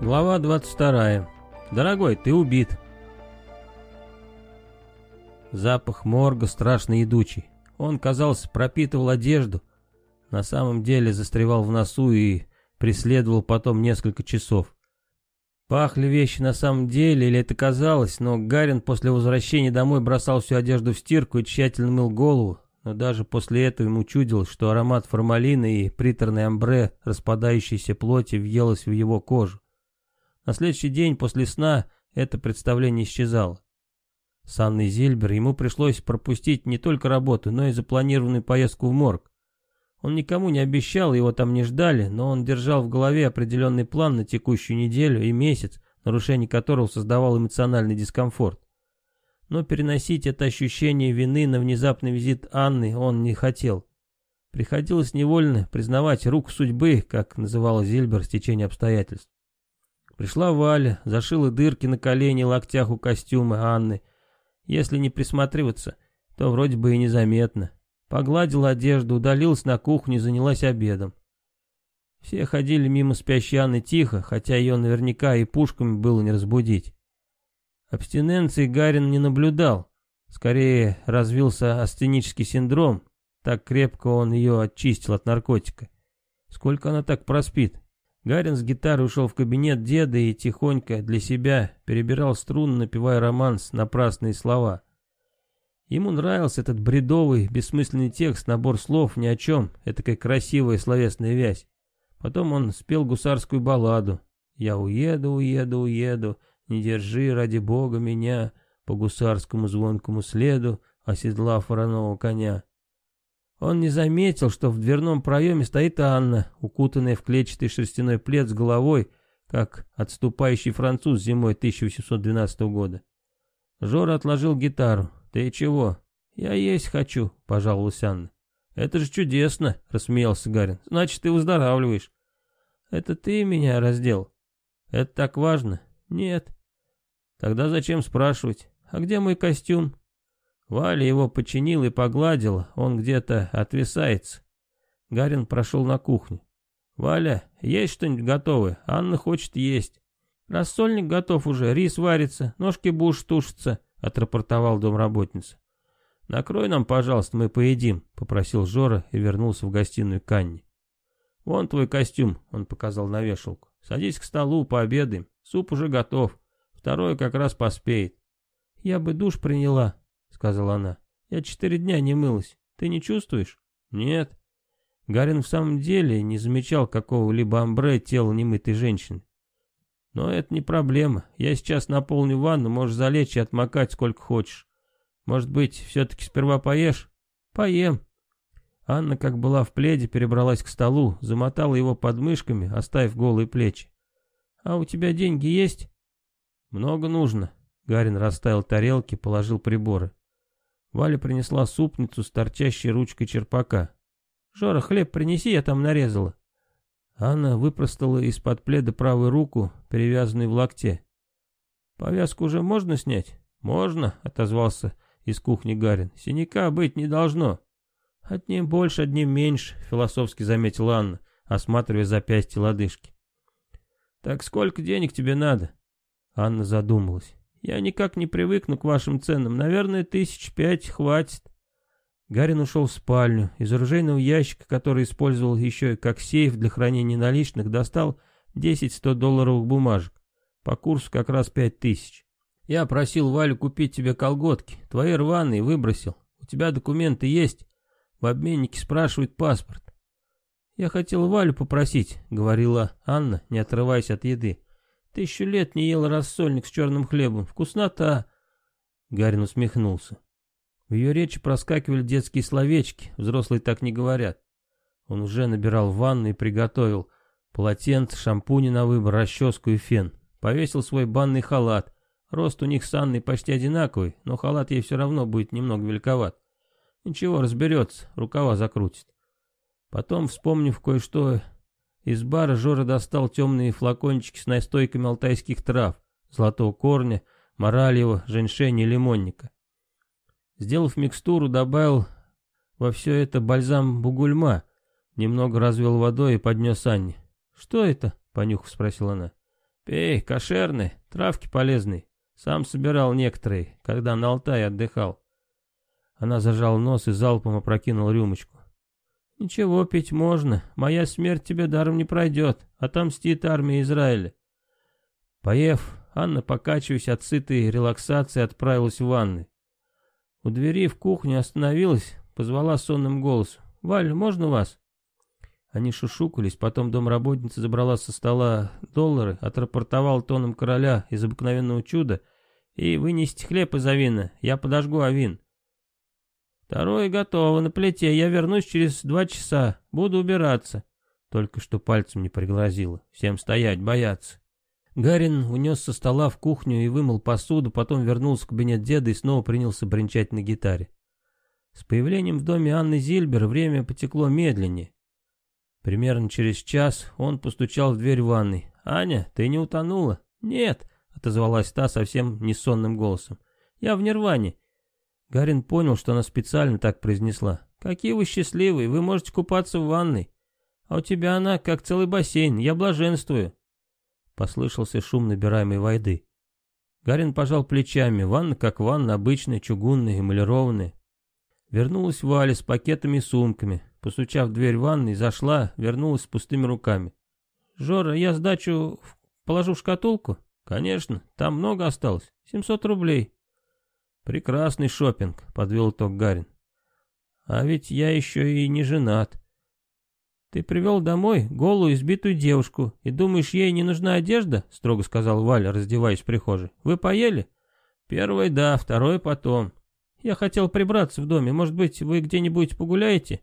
Глава 22. Дорогой, ты убит. Запах морга страшно идучий. Он, казалось, пропитывал одежду. На самом деле застревал в носу и преследовал потом несколько часов. Пахли вещи на самом деле, или это казалось, но Гарин после возвращения домой бросал всю одежду в стирку и тщательно мыл голову, но даже после этого ему чудилось, что аромат формалина и приторный амбре распадающейся плоти въелось в его кожу. На следующий день после сна это представление исчезало. С Анной Зильбер ему пришлось пропустить не только работу, но и запланированную поездку в морг. Он никому не обещал, его там не ждали, но он держал в голове определенный план на текущую неделю и месяц, нарушение которого создавал эмоциональный дискомфорт. Но переносить это ощущение вины на внезапный визит Анны он не хотел. Приходилось невольно признавать рук судьбы, как называла Зильбер стечение обстоятельств. Пришла Валя, зашила дырки на колени и локтях у костюма Анны. Если не присматриваться, то вроде бы и незаметно. Погладила одежду, удалилась на кухню и занялась обедом. Все ходили мимо спящей Анны тихо, хотя ее наверняка и пушками было не разбудить. Абстиненции Гарин не наблюдал. Скорее развился астенический синдром. Так крепко он ее очистил от наркотика. Сколько она так проспит? Гарин с гитарой ушел в кабинет деда и тихонько для себя перебирал струны, напевая романс, напрасные слова. Ему нравился этот бредовый, бессмысленный текст, набор слов ни о чем, этакая красивая словесная вязь. Потом он спел гусарскую балладу. «Я уеду, уеду, уеду, не держи ради бога меня по гусарскому звонкому следу, оседлав вороного коня». Он не заметил, что в дверном проеме стоит Анна, укутанная в клетчатый шерстяной плед с головой, как отступающий француз зимой 1812 года. Жора отложил гитару. «Ты чего?» «Я есть хочу», — пожаловалась Анна. «Это же чудесно», — рассмеялся Гарин. «Значит, ты выздоравливаешь». «Это ты меня раздел?» «Это так важно?» «Нет». «Тогда зачем спрашивать? А где мой костюм?» Валя его починил и погладил, он где-то отвисается. Гарин прошел на кухню. «Валя, есть что-нибудь готовое? Анна хочет есть». «Рассольник готов уже, рис варится, ножки буш тушатся», — отрапортовал домработница. «Накрой нам, пожалуйста, мы поедим», — попросил Жора и вернулся в гостиную к Анне. «Вон твой костюм», — он показал на вешалку. «Садись к столу, пообедаем. Суп уже готов. Второй как раз поспеет». «Я бы душ приняла», сказала она. «Я четыре дня не мылась. Ты не чувствуешь?» «Нет». Гарин в самом деле не замечал какого-либо амбре тела немытой женщины. «Но это не проблема. Я сейчас наполню ванну, можешь залечь и отмокать сколько хочешь. Может быть, все-таки сперва поешь?» «Поем». Анна, как была в пледе, перебралась к столу, замотала его подмышками, оставив голые плечи. «А у тебя деньги есть?» «Много нужно». Гарин расставил тарелки, положил приборы. Валя принесла супницу с торчащей ручкой черпака. «Жора, хлеб принеси, я там нарезала». Анна выпростала из-под пледа правую руку, перевязанную в локте. «Повязку уже можно снять?» «Можно», — отозвался из кухни Гарин. «Синяка быть не должно». «Одним больше, одним меньше», — философски заметила Анна, осматривая запястье лодыжки. «Так сколько денег тебе надо?» Анна задумалась. Я никак не привыкну к вашим ценам. Наверное, тысяч пять хватит. Гарин ушел в спальню. Из оружейного ящика, который использовал еще как сейф для хранения наличных, достал 10-100 долларовых бумажек. По курсу как раз пять тысяч. Я просил Валю купить тебе колготки. Твои рваные выбросил. У тебя документы есть? В обменнике спрашивают паспорт. Я хотел Валю попросить, говорила Анна, не отрываясь от еды. Тысячу лет не ел рассольник с черным хлебом. Вкуснота!» Гарин усмехнулся. В ее речи проскакивали детские словечки, взрослые так не говорят. Он уже набирал ванну и приготовил полотенце, шампуни на выбор, расческу и фен. Повесил свой банный халат. Рост у них с Анной почти одинаковый, но халат ей все равно будет немного великоват. Ничего, разберется, рукава закрутит. Потом, вспомнив кое-что из бара Жора достал темные флакончики с настойками алтайских трав, золотого корня, моральева, женьшеня и лимонника. Сделав микстуру, добавил во все это бальзам бугульма, немного развел водой и поднес Анне. «Что это?» — понюхав спросила она. Пей, кошерные, травки полезные. Сам собирал некоторые, когда на Алтае отдыхал. Она зажала нос и залпом опрокинула рюмочку. «Ничего, пить можно. Моя смерть тебе даром не пройдет. Отомстит армия Израиля». Поев, Анна, покачиваясь от сытой релаксации, отправилась в ванны. У двери в кухню остановилась, позвала сонным голосом. «Валь, можно вас?» Они шушукались, потом домработница забрала со стола доллары, отрапортовал тоном короля из обыкновенного чуда и вынести хлеб из авина, я подожгу авин. Второе готово, на плите, я вернусь через два часа, буду убираться. Только что пальцем не пригрозила, всем стоять, бояться. Гарин унес со стола в кухню и вымыл посуду, потом вернулся в кабинет деда и снова принялся бренчать на гитаре. С появлением в доме Анны Зильбер время потекло медленнее. Примерно через час он постучал в дверь ванной. «Аня, ты не утонула?» «Нет», — отозвалась та совсем несонным голосом. «Я в нирване». Гарин понял, что она специально так произнесла. «Какие вы счастливые, вы можете купаться в ванной. А у тебя она как целый бассейн, я блаженствую». Послышался шум набираемой воды. Гарин пожал плечами, ванна как ванна, обычная, чугунная, эмалированная. Вернулась Валя с пакетами и сумками. Постучав в дверь ванной, зашла, вернулась с пустыми руками. «Жора, я сдачу положу в шкатулку?» «Конечно, там много осталось. 700 рублей». «Прекрасный шопинг», — подвел итог Гарин. «А ведь я еще и не женат». «Ты привел домой голую избитую девушку и думаешь, ей не нужна одежда?» — строго сказал Валя, раздеваясь в прихожей. «Вы поели?» «Первое да, второе потом». «Я хотел прибраться в доме. Может быть, вы где-нибудь погуляете?»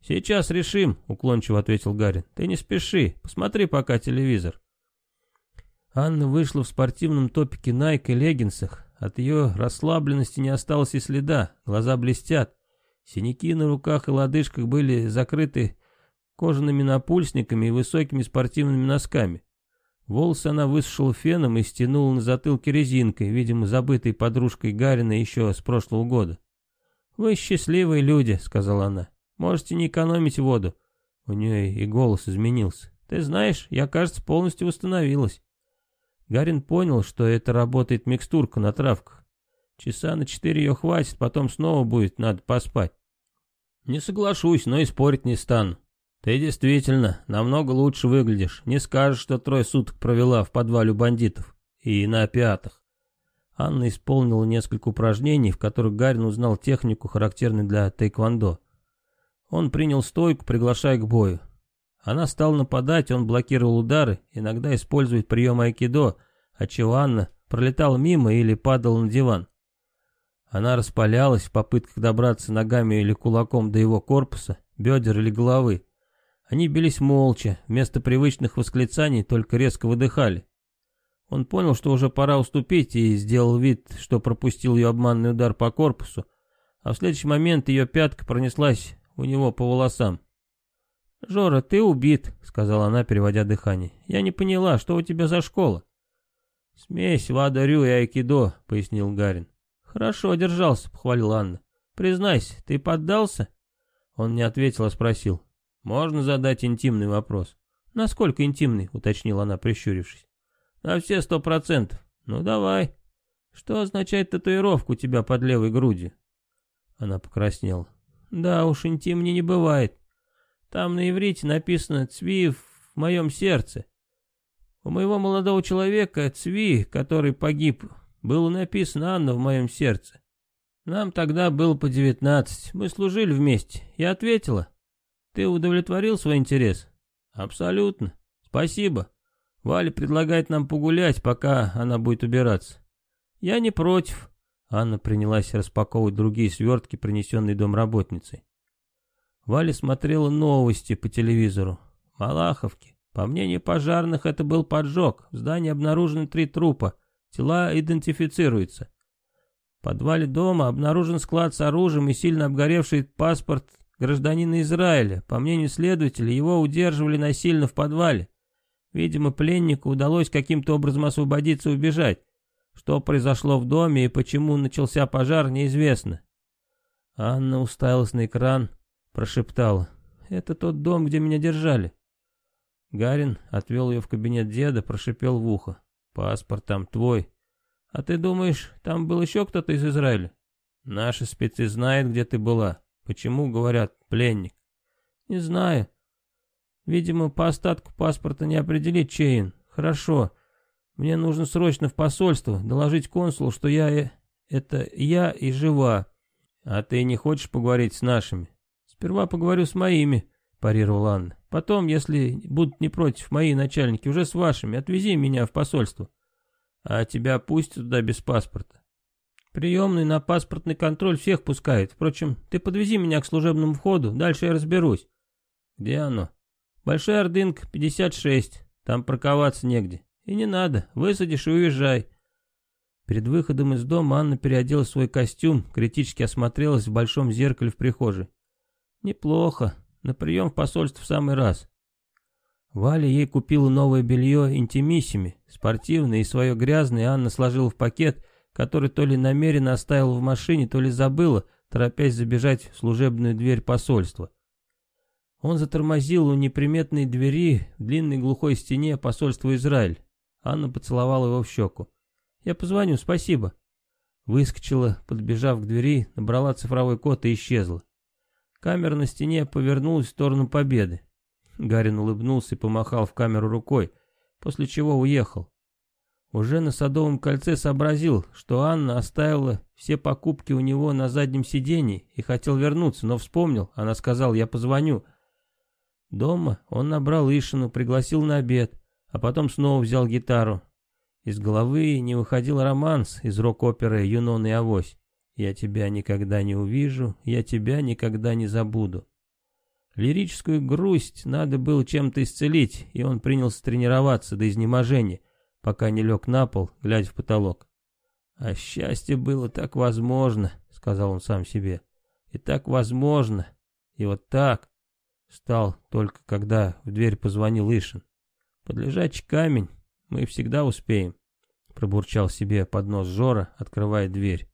«Сейчас решим», — уклончиво ответил Гарин. «Ты не спеши, посмотри пока телевизор». Анна вышла в спортивном топике Nike и леггинсах. От ее расслабленности не осталось и следа, глаза блестят. Синяки на руках и лодыжках были закрыты кожаными напульсниками и высокими спортивными носками. Волосы она высушила феном и стянула на затылке резинкой, видимо, забытой подружкой Гарина еще с прошлого года. «Вы счастливые люди», — сказала она. Можете не экономить воду. У нее и голос изменился. Ты знаешь, я, кажется, полностью восстановилась. Гарин понял, что это работает микстурка на травках. Часа на четыре ее хватит, потом снова будет надо поспать. Не соглашусь, но и спорить не стану. Ты действительно намного лучше выглядишь. Не скажешь, что трое суток провела в подвале у бандитов. И на опятах. Анна исполнила несколько упражнений, в которых Гарин узнал технику, характерную для тайквондо. Он принял стойку, приглашая к бою. Она стала нападать, он блокировал удары, иногда использует прием айкидо, отчего Анна пролетала мимо или падала на диван. Она распалялась в попытках добраться ногами или кулаком до его корпуса, бедер или головы. Они бились молча, вместо привычных восклицаний только резко выдыхали. Он понял, что уже пора уступить, и сделал вид, что пропустил ее обманный удар по корпусу, а в следующий момент ее пятка пронеслась у него по волосам. «Жора, ты убит», — сказала она, переводя дыхание. «Я не поняла, что у тебя за школа?» «Смесь вадарю и айкидо», — пояснил Гарин. «Хорошо держался», — похвалила Анна. «Признайся, ты поддался?» Он не ответил, а спросил. «Можно задать интимный вопрос?» «Насколько интимный?» — уточнила она, прищурившись. «На все сто процентов. Ну давай. Что означает татуировка у тебя под левой грудью?» Она покраснела. Да уж, интимнее не бывает. Там на иврите написано «Цви в моем сердце». У моего молодого человека Цви, который погиб, было написано «Анна в моем сердце». Нам тогда было по девятнадцать, мы служили вместе. Я ответила. Ты удовлетворил свой интерес? Абсолютно. Спасибо. Валя предлагает нам погулять, пока она будет убираться. Я не против. Анна принялась распаковывать другие свертки, принесенные домработницей. Валя смотрела новости по телевизору. Малаховки. По мнению пожарных, это был поджог. В здании обнаружены три трупа. Тела идентифицируются. В подвале дома обнаружен склад с оружием и сильно обгоревший паспорт гражданина Израиля. По мнению следователя, его удерживали насильно в подвале. Видимо, пленнику удалось каким-то образом освободиться и убежать. Что произошло в доме и почему начался пожар, неизвестно. Анна уставилась на экран, прошептала. «Это тот дом, где меня держали». Гарин отвел ее в кабинет деда, прошипел в ухо. «Паспорт там твой. А ты думаешь, там был еще кто-то из Израиля? Наши спецы знают, где ты была. Почему, говорят, пленник?» «Не знаю. Видимо, по остатку паспорта не определить, чей он. Хорошо. Мне нужно срочно в посольство доложить консулу, что я... Э, это я и жива. А ты не хочешь поговорить с нашими? Сперва поговорю с моими, парировала Анна. Потом, если будут не против мои начальники, уже с вашими, отвези меня в посольство. А тебя пустят туда без паспорта. Приемный на паспортный контроль всех пускает. Впрочем, ты подвези меня к служебному входу, дальше я разберусь. Где оно? Большой Ордынка, 56. Там парковаться негде. И не надо, высадишь и уезжай. Перед выходом из дома Анна переодела свой костюм, критически осмотрелась в большом зеркале в прихожей. Неплохо, на прием в посольство в самый раз. Валя ей купила новое белье интимиссими, спортивное и свое грязное Анна сложила в пакет, который то ли намеренно оставила в машине, то ли забыла, торопясь забежать в служебную дверь посольства. Он затормозил у неприметной двери в длинной глухой стене посольства Израиль. Анна поцеловала его в щеку. «Я позвоню, спасибо». Выскочила, подбежав к двери, набрала цифровой код и исчезла. Камера на стене повернулась в сторону победы. Гарин улыбнулся и помахал в камеру рукой, после чего уехал. Уже на Садовом кольце сообразил, что Анна оставила все покупки у него на заднем сиденье и хотел вернуться, но вспомнил, она сказала, я позвоню, Дома он набрал Ишину, пригласил на обед, а потом снова взял гитару. Из головы не выходил романс из рок-оперы «Юнон и Авось». «Я тебя никогда не увижу, я тебя никогда не забуду». Лирическую грусть надо было чем-то исцелить, и он принялся тренироваться до изнеможения, пока не лег на пол, глядя в потолок. «А счастье было так возможно», — сказал он сам себе. «И так возможно, и вот так, Встал только когда в дверь позвонил Ишин. «Под лежачий камень мы всегда успеем», — пробурчал себе под нос Жора, открывая дверь.